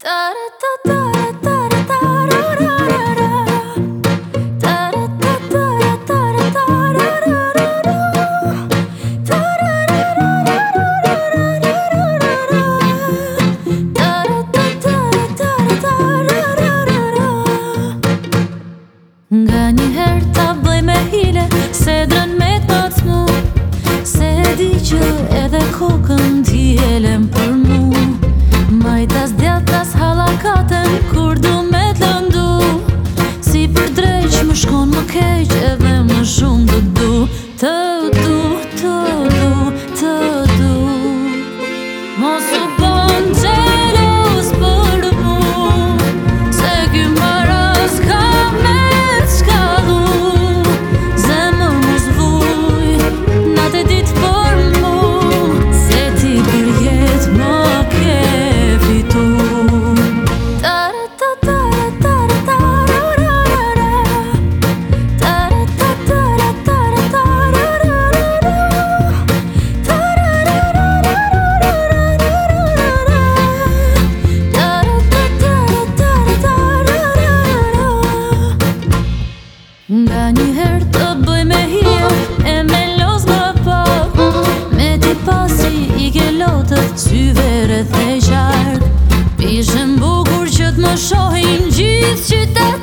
Nga një herë ta ta me hile Se drën me njëherë të bëj me hirë E me los më pak Me ti pasi i ke lotët Syvere e qarkë Ishën bukur që të më shohin Gjithë qytet